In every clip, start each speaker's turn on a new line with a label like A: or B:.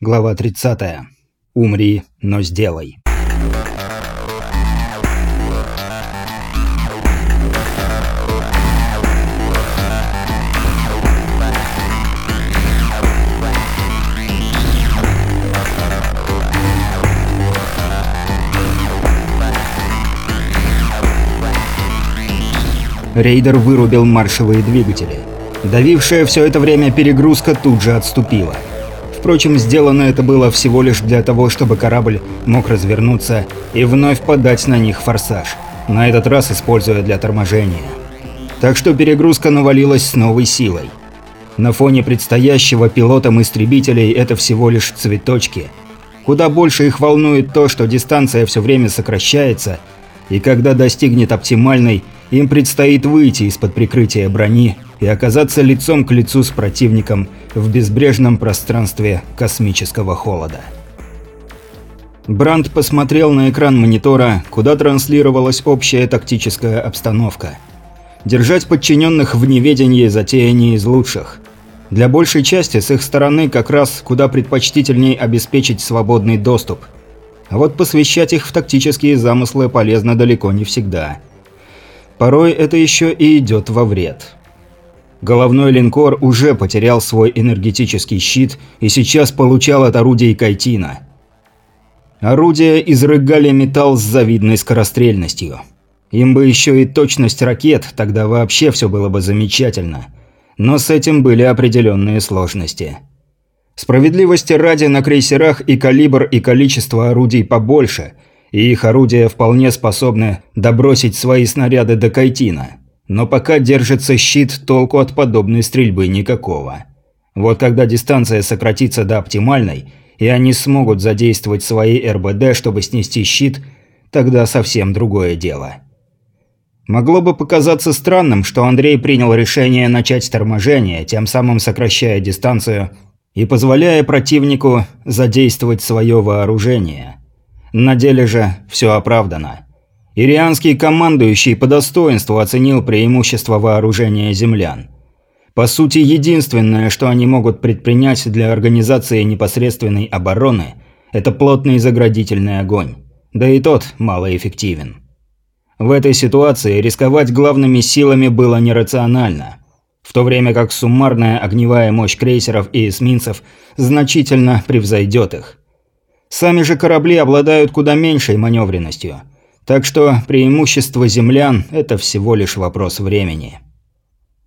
A: Глава 30. Умри, но сделай. Рейдер вырубил маршевые двигатели. Давившая все это время перегрузка тут же отступила. Впрочем, сделано это было всего лишь для того, чтобы корабль мог развернуться и вновь подать на них форсаж, на этот раз используя для торможения. Так что перегрузка навалилась с новой силой. На фоне предстоящего пилотам истребителей это всего лишь цветочки. Куда больше их волнует то, что дистанция все время сокращается, и когда достигнет оптимальной, им предстоит выйти из-под прикрытия брони и оказаться лицом к лицу с противником в безбрежном пространстве космического холода. Бранд посмотрел на экран монитора, куда транслировалась общая тактическая обстановка. Держать подчиненных в неведении затея не из лучших. Для большей части с их стороны как раз куда предпочтительней обеспечить свободный доступ. А вот посвящать их в тактические замыслы полезно далеко не всегда. Порой это еще и идет во вред. Головной линкор уже потерял свой энергетический щит и сейчас получал от орудий Кайтина. Орудия изрыгали металл с завидной скорострельностью. Им бы еще и точность ракет, тогда вообще все было бы замечательно. Но с этим были определенные сложности. Справедливости ради на крейсерах и калибр, и количество орудий побольше, и их орудия вполне способны добросить свои снаряды до Кайтина. Но пока держится щит, толку от подобной стрельбы никакого. Вот когда дистанция сократится до оптимальной, и они смогут задействовать свои РБД, чтобы снести щит, тогда совсем другое дело. Могло бы показаться странным, что Андрей принял решение начать торможение, тем самым сокращая дистанцию и позволяя противнику задействовать свое вооружение. На деле же все оправдано. Ирианский командующий по достоинству оценил преимущество вооружения землян. По сути, единственное, что они могут предпринять для организации непосредственной обороны, это плотный заградительный огонь. Да и тот малоэффективен. В этой ситуации рисковать главными силами было нерационально. В то время как суммарная огневая мощь крейсеров и эсминцев значительно превзойдет их. Сами же корабли обладают куда меньшей маневренностью – так что преимущество землян – это всего лишь вопрос времени.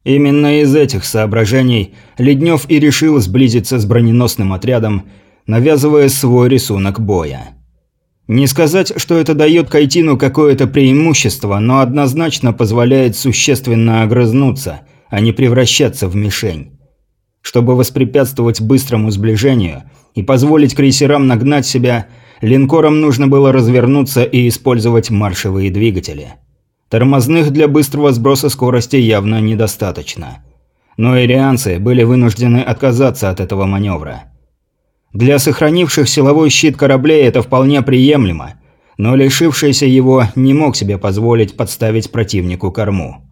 A: Именно из этих соображений Леднев и решил сблизиться с броненосным отрядом, навязывая свой рисунок боя. Не сказать, что это дает Кайтину какое-то преимущество, но однозначно позволяет существенно огрызнуться, а не превращаться в мишень. Чтобы воспрепятствовать быстрому сближению и позволить крейсерам нагнать себя – линкорам нужно было развернуться и использовать маршевые двигатели. Тормозных для быстрого сброса скорости явно недостаточно. Но ирианцы были вынуждены отказаться от этого маневра. Для сохранивших силовой щит кораблей это вполне приемлемо, но лишившийся его не мог себе позволить подставить противнику корму.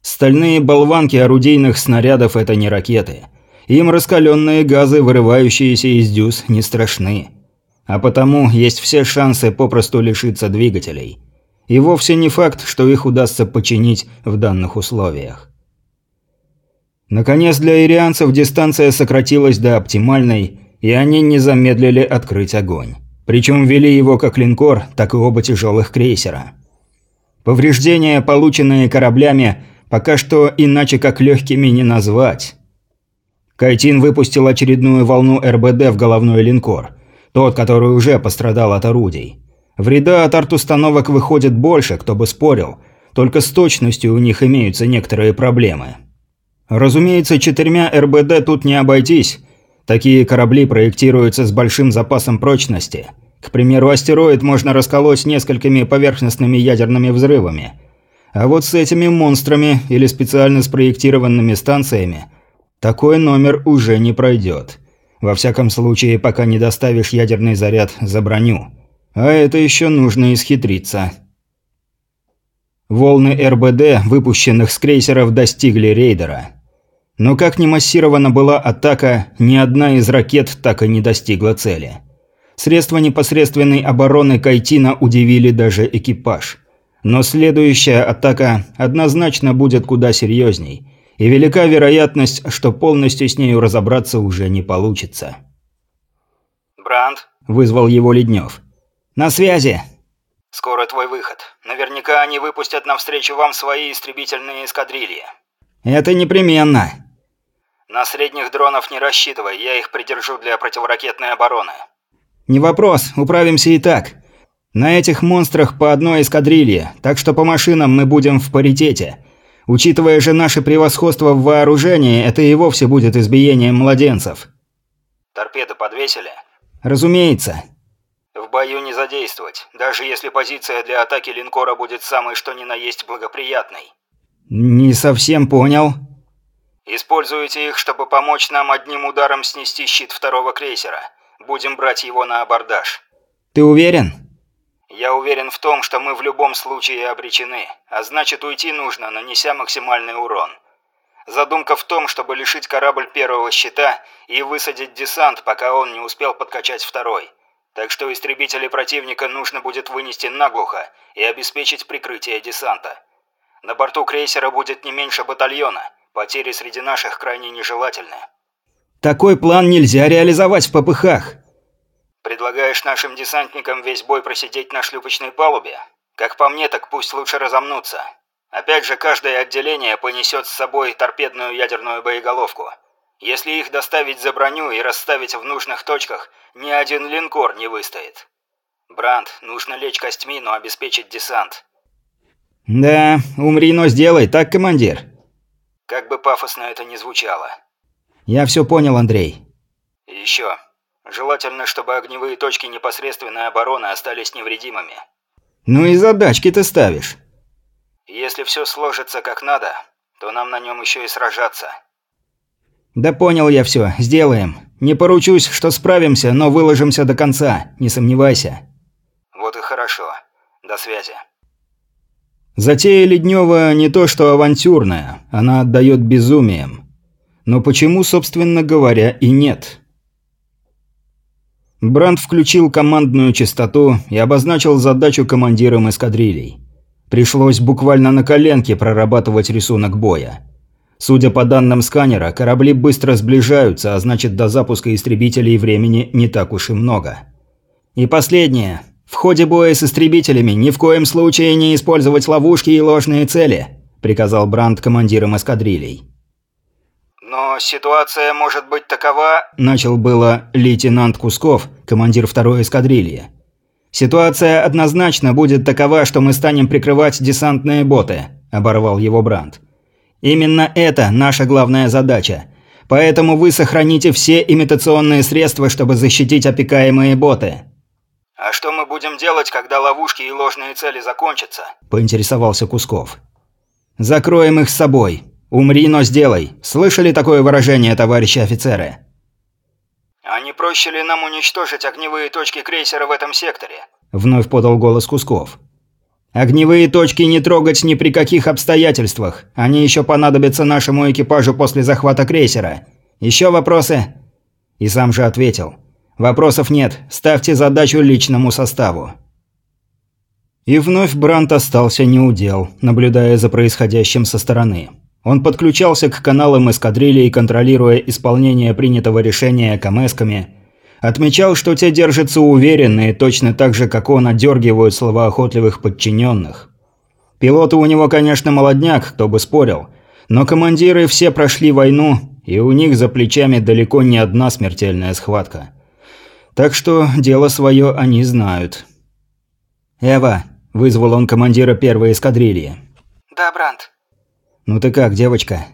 A: Стальные болванки орудийных снарядов – это не ракеты. Им раскаленные газы, вырывающиеся из дюз, не страшны а потому есть все шансы попросту лишиться двигателей. И вовсе не факт, что их удастся починить в данных условиях. Наконец, для ирианцев дистанция сократилась до оптимальной, и они не замедлили открыть огонь. Причем вели его как линкор, так и оба тяжелых крейсера. Повреждения, полученные кораблями, пока что иначе как легкими не назвать. Кайтин выпустил очередную волну РБД в головной линкор – тот, который уже пострадал от орудий. Вреда от арт-установок выходит больше, кто бы спорил. Только с точностью у них имеются некоторые проблемы. Разумеется, четырьмя РБД тут не обойтись. Такие корабли проектируются с большим запасом прочности. К примеру, астероид можно расколоть несколькими поверхностными ядерными взрывами. А вот с этими монстрами или специально спроектированными станциями такой номер уже не пройдет. Во всяком случае, пока не доставишь ядерный заряд за броню. А это еще нужно исхитриться. Волны РБД, выпущенных с крейсеров, достигли рейдера. Но как ни массирована была атака, ни одна из ракет так и не достигла цели. Средства непосредственной обороны Кайтина удивили даже экипаж. Но следующая атака однозначно будет куда серьезней, и велика вероятность, что полностью с нею разобраться уже не получится.
B: «Бранд?»
A: – вызвал его Леднев. «На связи!»
B: «Скоро твой выход. Наверняка они выпустят навстречу вам свои истребительные эскадрильи».
A: «Это непременно!»
B: «На средних дронов не рассчитывай, я их придержу для противоракетной обороны».
A: «Не вопрос, управимся и так. На этих монстрах по одной эскадрилье, так что по машинам мы будем в паритете. Учитывая же наше превосходство в вооружении, это и вовсе будет избиением младенцев».
B: «Торпеды подвесили?»
A: «Разумеется».
B: «В бою не задействовать, даже если позиция для атаки линкора будет самой что ни на есть благоприятной».
A: «Не совсем понял».
B: «Используйте их, чтобы помочь нам одним ударом снести щит второго крейсера». Будем брать его на абордаж.
A: Ты уверен?
B: Я уверен в том, что мы в любом случае обречены, а значит уйти нужно, нанеся максимальный урон. Задумка в том, чтобы лишить корабль первого щита и высадить десант, пока он не успел подкачать второй. Так что истребители противника нужно будет вынести наглухо и обеспечить прикрытие десанта. На борту крейсера будет не меньше батальона, потери среди наших крайне нежелательны.
A: Такой план нельзя реализовать в попыхах.
B: Предлагаешь нашим десантникам весь бой просидеть на шлюпочной палубе? Как по мне, так пусть лучше разомнутся. Опять же, каждое отделение понесет с собой торпедную ядерную боеголовку. Если их доставить за броню и расставить в нужных точках, ни один линкор не выстоит. Бранд, нужно лечь костьми, но обеспечить десант.
A: Да, умри, но сделай, так, командир?
B: Как бы пафосно это ни звучало.
A: Я все понял, Андрей.
B: еще. Желательно, чтобы огневые точки непосредственной обороны остались невредимыми.
A: Ну и задачки ты ставишь.
B: Если все сложится как надо, то нам на нем еще и сражаться.
A: Да понял я все, сделаем. Не поручусь, что справимся, но выложимся до конца, не сомневайся.
B: Вот и хорошо. До связи.
A: Затея Леднева не то что авантюрная, она отдает безумием. Но почему, собственно говоря, и нет? Бранд включил командную частоту и обозначил задачу командирам эскадрилей. Пришлось буквально на коленке прорабатывать рисунок боя. Судя по данным сканера, корабли быстро сближаются, а значит до запуска истребителей времени не так уж и много. И последнее. В ходе боя с истребителями ни в коем случае не использовать ловушки и ложные цели, приказал Бранд командирам эскадрилей.
B: «Но ситуация может быть такова...»
A: – начал было лейтенант Кусков, командир второй эскадрильи. «Ситуация однозначно будет такова, что мы станем прикрывать десантные боты», – оборвал его Бранд. «Именно это наша главная задача. Поэтому вы сохраните все имитационные средства, чтобы защитить опекаемые боты».
B: «А что мы будем делать, когда ловушки и ложные цели закончатся?»
A: – поинтересовался Кусков. «Закроем их с собой. «Умри, но сделай». Слышали такое выражение, товарищи офицеры?
B: «А не проще ли нам уничтожить огневые точки крейсера в этом секторе?»
A: Вновь подал голос Кусков. «Огневые точки не трогать ни при каких обстоятельствах. Они еще понадобятся нашему экипажу после захвата крейсера. Еще вопросы?» И сам же ответил. «Вопросов нет. Ставьте задачу личному составу». И вновь Брант остался неудел, наблюдая за происходящим со стороны. Он подключался к каналам эскадрильи, контролируя исполнение принятого решения камэсками. Отмечал, что те держатся уверенно и точно так же, как он, отдергивают словоохотливых подчиненных. Пилоты у него, конечно, молодняк, кто бы спорил. Но командиры все прошли войну, и у них за плечами далеко не одна смертельная схватка. Так что дело свое они знают. «Эва», – вызвал он командира первой эскадрильи.
B: «Да, Бранд»,
A: «Ну ты как, девочка?»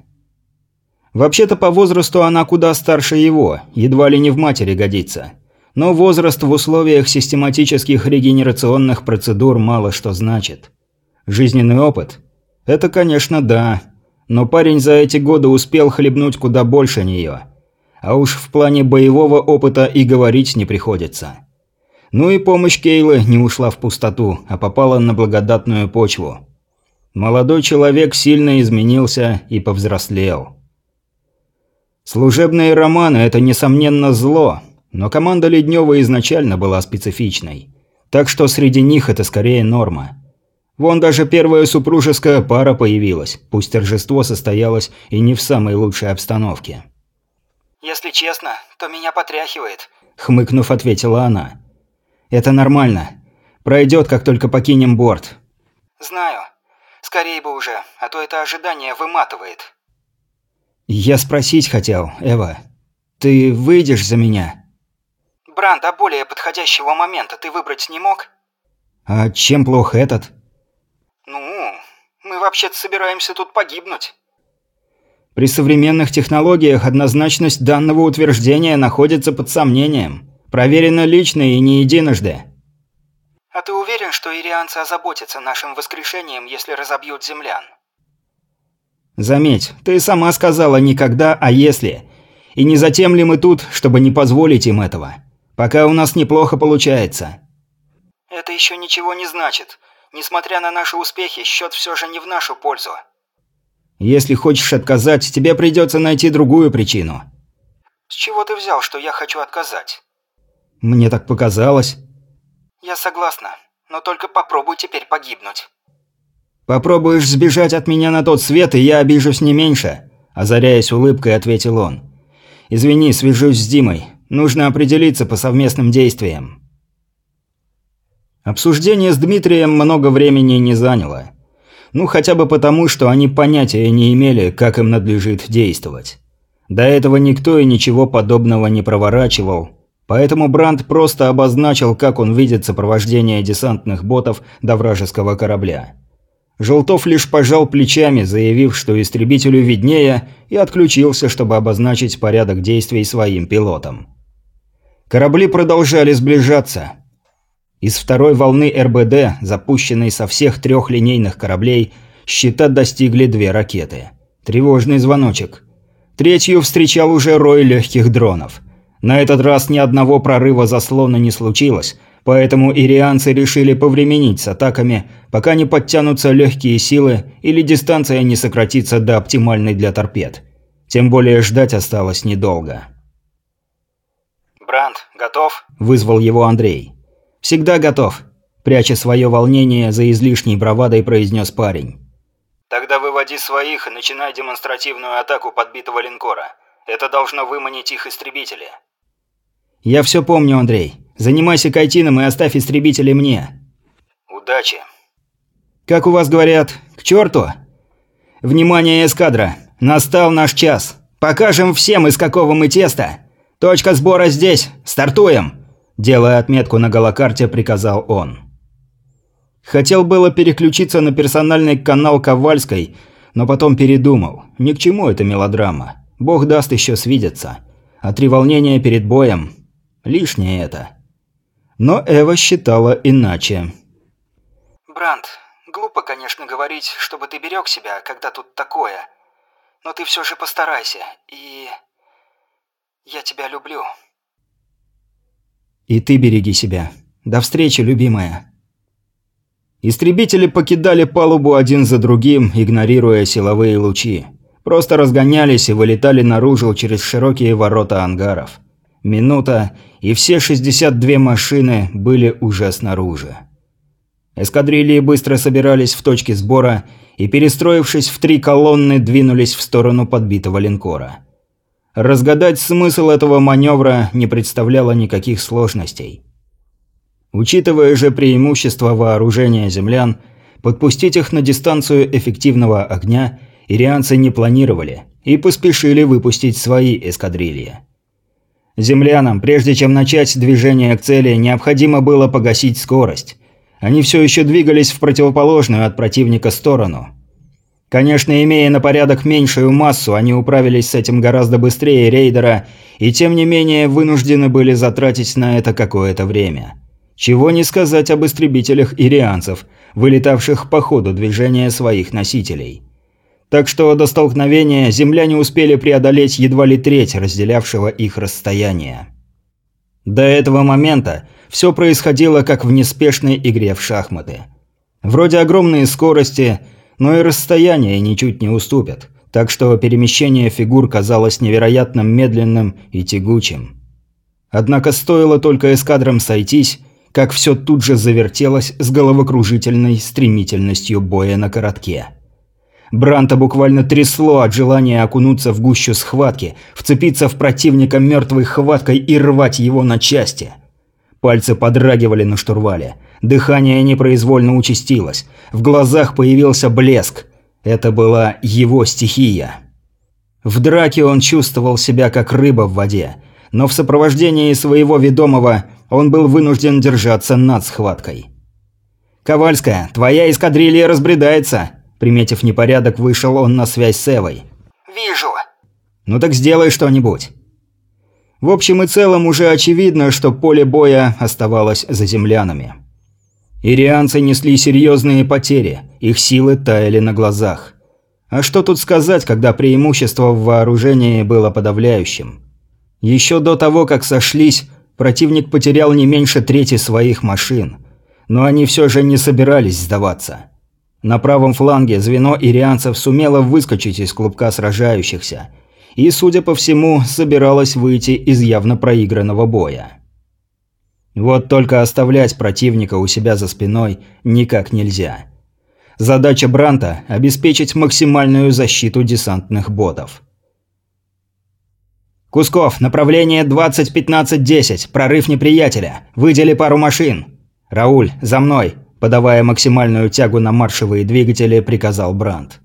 A: Вообще-то по возрасту она куда старше его, едва ли не в матери годится. Но возраст в условиях систематических регенерационных процедур мало что значит. Жизненный опыт? Это, конечно, да. Но парень за эти годы успел хлебнуть куда больше нее. А уж в плане боевого опыта и говорить не приходится. Ну и помощь Кейлы не ушла в пустоту, а попала на благодатную почву. Молодой человек сильно изменился и повзрослел. Служебные романы – это, несомненно, зло, но команда Леднева изначально была специфичной. Так что среди них это скорее норма. Вон даже первая супружеская пара появилась, пусть торжество состоялось и не в самой лучшей обстановке.
B: «Если честно, то меня потряхивает», –
A: хмыкнув, ответила она. «Это нормально. Пройдет, как только покинем борт».
B: «Знаю. Скорее бы уже, а то это ожидание выматывает».
A: «Я спросить хотел, Эва. Ты выйдешь за меня?»
B: Бранд, а более подходящего момента ты выбрать не мог?
A: А чем плох этот?
B: Ну, мы вообще-то собираемся тут погибнуть.
A: При современных технологиях однозначность данного утверждения находится под сомнением. Проверено лично и не единожды.
B: Уверен, что ирианцы озаботятся нашим воскрешением, если разобьют землян?
A: Заметь, ты сама сказала «никогда», а «если». И не затем ли мы тут, чтобы не позволить им этого? Пока у нас неплохо получается».
B: «Это еще ничего не значит. Несмотря на наши успехи, счет все же не в нашу пользу».
A: «Если хочешь отказать, тебе придется найти другую причину».
B: «С чего ты взял, что я хочу отказать?»
A: «Мне так показалось».
B: «Я согласна, но только попробуй теперь погибнуть».
A: «Попробуешь сбежать от меня на тот свет, и я обижусь не меньше», – озаряясь улыбкой, ответил он. «Извини, свяжусь с Димой. Нужно определиться по совместным действиям. Обсуждение с Дмитрием много времени не заняло. Ну, хотя бы потому, что они понятия не имели, как им надлежит действовать. До этого никто и ничего подобного не проворачивал, поэтому Бранд просто обозначил, как он видит сопровождение десантных ботов до вражеского корабля. Желтов лишь пожал плечами, заявив, что истребителю виднее, и отключился, чтобы обозначить порядок действий своим пилотам. Корабли продолжали сближаться. Из второй волны РБД, запущенной со всех трех линейных кораблей, щита достигли две ракеты. Тревожный звоночек. Третью встречал уже рой легких дронов. На этот раз ни одного прорыва заслона не случилось, поэтому ирианцы решили повременить с атаками, пока не подтянутся легкие силы или дистанция не сократится до оптимальной для торпед. Тем более ждать осталось недолго.
B: «Бранд, готов?»
A: – вызвал его Андрей. «Всегда готов», – пряча свое волнение за излишней бравадой, произнес парень.
B: «Тогда выводи своих и начинай демонстративную атаку подбитого линкора. Это должно выманить их истребители».
A: «Я все помню, Андрей. Занимайся кайтином и оставь истребители мне».
B: «Удачи».
A: «Как у вас говорят, к черту?» «Внимание, эскадра! Настал наш час! Покажем всем, из какого мы теста!» «Точка сбора здесь! Стартуем!» Делая отметку на голокарте, приказал он. Хотел было переключиться на персональный канал Ковальской, но потом передумал. Ни к чему эта мелодрама. Бог даст еще свидеться. А три волнения перед боем – лишнее это. Но Эва считала иначе.
B: «Бранд, глупо, конечно, говорить, чтобы ты берег себя, когда тут такое. Но ты все же постарайся. И я тебя люблю.
A: И ты береги себя. До встречи, любимая. Истребители покидали палубу один за другим, игнорируя силовые лучи. Просто разгонялись и вылетали наружу через широкие ворота ангаров. Минута, и все 62 машины были уже снаружи. Эскадрильи быстро собирались в точке сбора и, перестроившись в три колонны, двинулись в сторону подбитого линкора. Разгадать смысл этого маневра не представляло никаких сложностей. Учитывая же преимущество вооружения землян, подпустить их на дистанцию эффективного огня ирианцы не планировали и поспешили выпустить свои эскадрильи. Землянам, прежде чем начать движение к цели, необходимо было погасить скорость. Они все еще двигались в противоположную от противника сторону – Конечно, имея на порядок меньшую массу, они управились с этим гораздо быстрее рейдера, и тем не менее вынуждены были затратить на это какое-то время. Чего не сказать об истребителях ирианцев, вылетавших по ходу движения своих носителей. Так что до столкновения земляне успели преодолеть едва ли треть разделявшего их расстояния. До этого момента все происходило как в неспешной игре в шахматы. Вроде огромные скорости – но и расстояние ничуть не уступят. так что перемещение фигур казалось невероятно медленным и тягучим. Однако стоило только эскадрам сойтись, как все тут же завертелось с головокружительной стремительностью боя на коротке. Бранта буквально трясло от желания окунуться в гущу схватки, вцепиться в противника мертвой хваткой и рвать его на части. Пальцы подрагивали на штурвале. Дыхание непроизвольно участилось. В глазах появился блеск. Это была его стихия. В драке он чувствовал себя как рыба в воде, но в сопровождении своего ведомого он был вынужден держаться над схваткой. «Ковальская, твоя эскадрилья разбредается!» Приметив непорядок, вышел он на связь с Эвой.
B: «Вижу!»
A: «Ну так сделай что-нибудь!» В общем и целом уже очевидно, что поле боя оставалось за землянами. Ирианцы несли серьезные потери, их силы таяли на глазах. А что тут сказать, когда преимущество в вооружении было подавляющим? Еще до того, как сошлись, противник потерял не меньше трети своих машин. Но они все же не собирались сдаваться. На правом фланге звено ирианцев сумело выскочить из клубка сражающихся. И, судя по всему, собиралось выйти из явно проигранного боя. Вот только оставлять противника у себя за спиной никак нельзя. Задача Бранта – обеспечить максимальную защиту десантных ботов. «Кусков, направление 20-15-10, прорыв неприятеля. Выдели пару машин. Рауль, за мной!» – подавая максимальную тягу на маршевые двигатели, приказал Брант.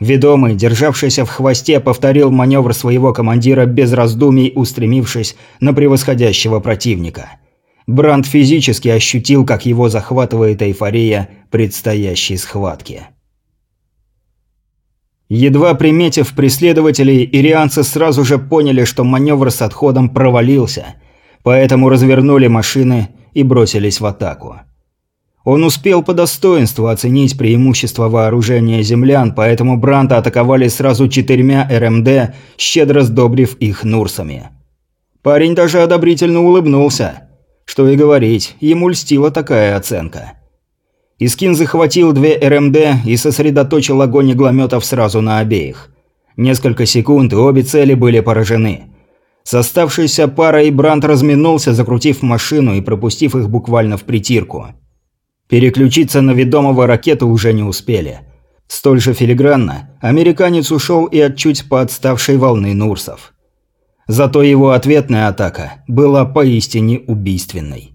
A: Ведомый, державшийся в хвосте, повторил маневр своего командира без раздумий, устремившись на превосходящего противника – Бранд физически ощутил, как его захватывает эйфория предстоящей схватки. Едва приметив преследователей, ирианцы сразу же поняли, что маневр с отходом провалился, поэтому развернули машины и бросились в атаку. Он успел по достоинству оценить преимущество вооружения землян, поэтому Бранта атаковали сразу четырьмя РМД, щедро сдобрив их нурсами. Парень даже одобрительно улыбнулся – что и говорить, ему льстила такая оценка. Искин захватил две РМД и сосредоточил огонь иглометов сразу на обеих. Несколько секунд, и обе цели были поражены. С оставшейся парой Брант разминулся, закрутив машину и пропустив их буквально в притирку. Переключиться на ведомого ракету уже не успели. Столь же филигранно американец ушел и от чуть поотставшей волны Нурсов. Зато его ответная атака была поистине убийственной.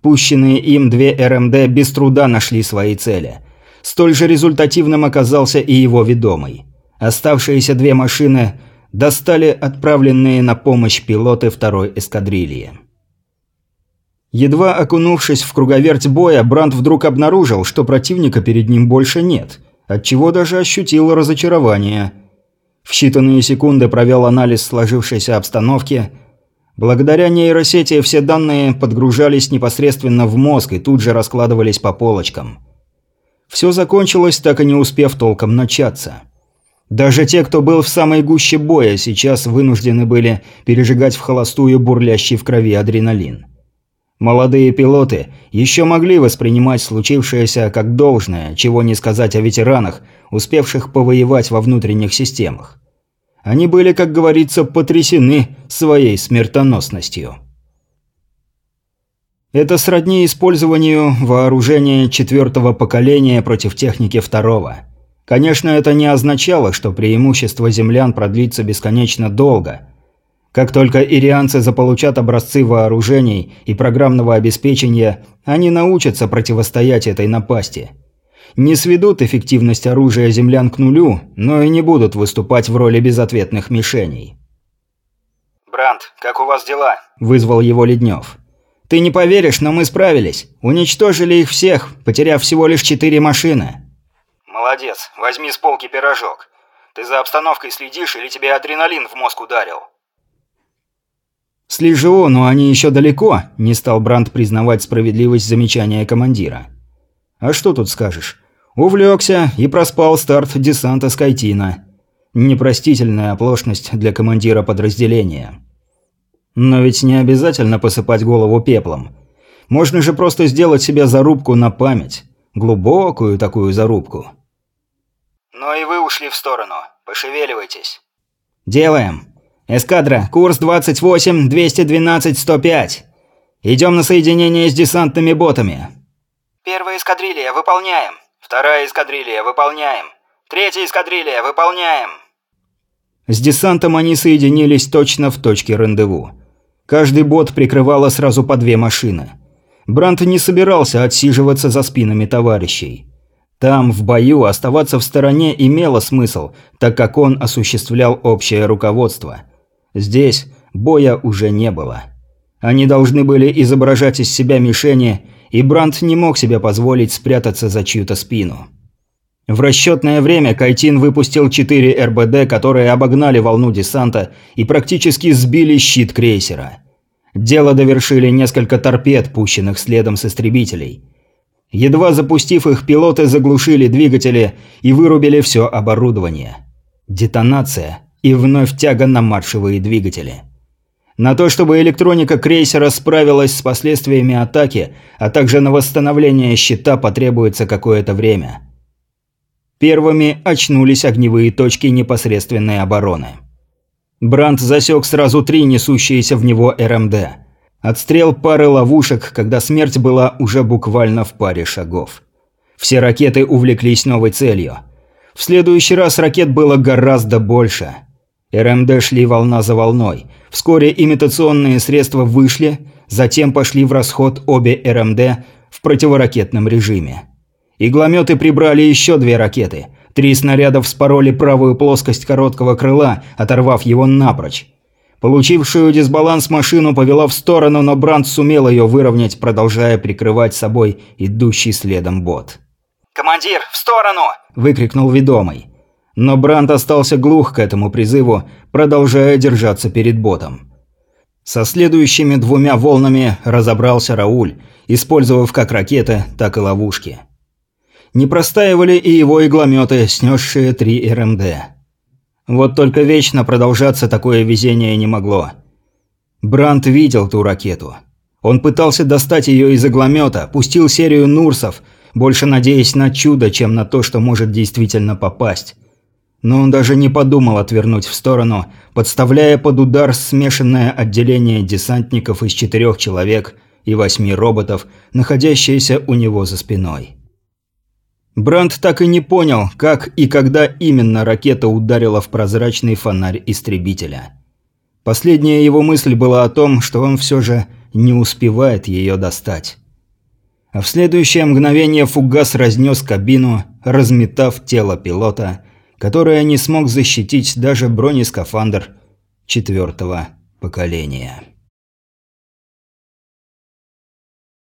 A: Пущенные им две РМД без труда нашли свои цели. Столь же результативным оказался и его ведомый. Оставшиеся две машины достали отправленные на помощь пилоты второй эскадрильи. Едва окунувшись в круговерть боя, Бранд вдруг обнаружил, что противника перед ним больше нет, отчего даже ощутил разочарование – в считанные секунды провел анализ сложившейся обстановки. Благодаря нейросети все данные подгружались непосредственно в мозг и тут же раскладывались по полочкам. Все закончилось, так и не успев толком начаться. Даже те, кто был в самой гуще боя, сейчас вынуждены были пережигать в холостую бурлящий в крови адреналин. Молодые пилоты еще могли воспринимать случившееся как должное, чего не сказать о ветеранах, успевших повоевать во внутренних системах. Они были, как говорится, потрясены своей смертоносностью. Это сродни использованию вооружения четвертого поколения против техники второго. Конечно, это не означало, что преимущество землян продлится бесконечно долго. Как только ирианцы заполучат образцы вооружений и программного обеспечения, они научатся противостоять этой напасти – не сведут эффективность оружия землян к нулю, но и не будут выступать в роли безответных мишеней.
B: «Бранд, как у вас дела?»
A: – вызвал его Леднев. «Ты не поверишь, но мы справились. Уничтожили их всех, потеряв всего лишь четыре машины».
B: «Молодец. Возьми с полки пирожок. Ты за обстановкой следишь или тебе адреналин в мозг ударил?»
A: «Слежу, но они еще далеко», – не стал Бранд признавать справедливость замечания командира. «А что тут скажешь? Увлекся и проспал старт десанта Скайтина. Непростительная оплошность для командира подразделения. Но ведь не обязательно посыпать голову пеплом. Можно же просто сделать себе зарубку на память. Глубокую такую зарубку.
B: «Но и вы ушли в сторону. Пошевеливайтесь».
A: «Делаем. Эскадра, курс 28-212-105. Идем на соединение с десантными ботами».
B: «Первая эскадрилья, выполняем. Вторая эскадрилья, выполняем. Третья эскадрилья, выполняем».
A: С десантом они соединились точно в точке рандеву. Каждый бот прикрывало сразу по две машины. Брант не собирался отсиживаться за спинами товарищей. Там, в бою, оставаться в стороне имело смысл, так как он осуществлял общее руководство. Здесь боя уже не было. Они должны были изображать из себя мишени, и Брант не мог себе позволить спрятаться за чью-то спину. В расчетное время Кайтин выпустил 4 РБД, которые обогнали волну десанта и практически сбили щит крейсера. Дело довершили несколько торпед, пущенных следом с истребителей. Едва запустив их, пилоты заглушили двигатели и вырубили все оборудование. Детонация и вновь тяга на маршевые двигатели. На то, чтобы электроника крейсера справилась с последствиями атаки, а также на восстановление щита потребуется какое-то время – Первыми очнулись огневые точки непосредственной обороны. Бранд засек сразу три несущиеся в него РМД. Отстрел пары ловушек, когда смерть была уже буквально в паре шагов. Все ракеты увлеклись новой целью. В следующий раз ракет было гораздо больше. РМД шли волна за волной. Вскоре имитационные средства вышли, затем пошли в расход обе РМД в противоракетном режиме. Иглометы прибрали еще две ракеты. Три снаряда вспороли правую плоскость короткого крыла, оторвав его напрочь. Получившую дисбаланс машину повела в сторону, но Бранд сумел ее выровнять, продолжая прикрывать собой идущий следом бот.
B: «Командир, в сторону!»
A: – выкрикнул ведомый. Но Бранд остался глух к этому призыву, продолжая держаться перед ботом. Со следующими двумя волнами разобрался Рауль, использовав как ракеты, так и ловушки. Не простаивали и его иглометы, снесшие три РМД. Вот только вечно продолжаться такое везение не могло. Брант видел ту ракету. Он пытался достать ее из игломета, пустил серию Нурсов, больше надеясь на чудо, чем на то, что может действительно попасть. Но он даже не подумал отвернуть в сторону, подставляя под удар смешанное отделение десантников из четырех человек и восьми роботов, находящиеся у него за спиной. Бранд так и не понял, как и когда именно ракета ударила в прозрачный фонарь истребителя. Последняя его мысль была о том, что он все же не успевает ее достать. А в следующее мгновение фугас разнес кабину, разметав тело пилота, которое не смог защитить даже бронескафандр четвертого поколения.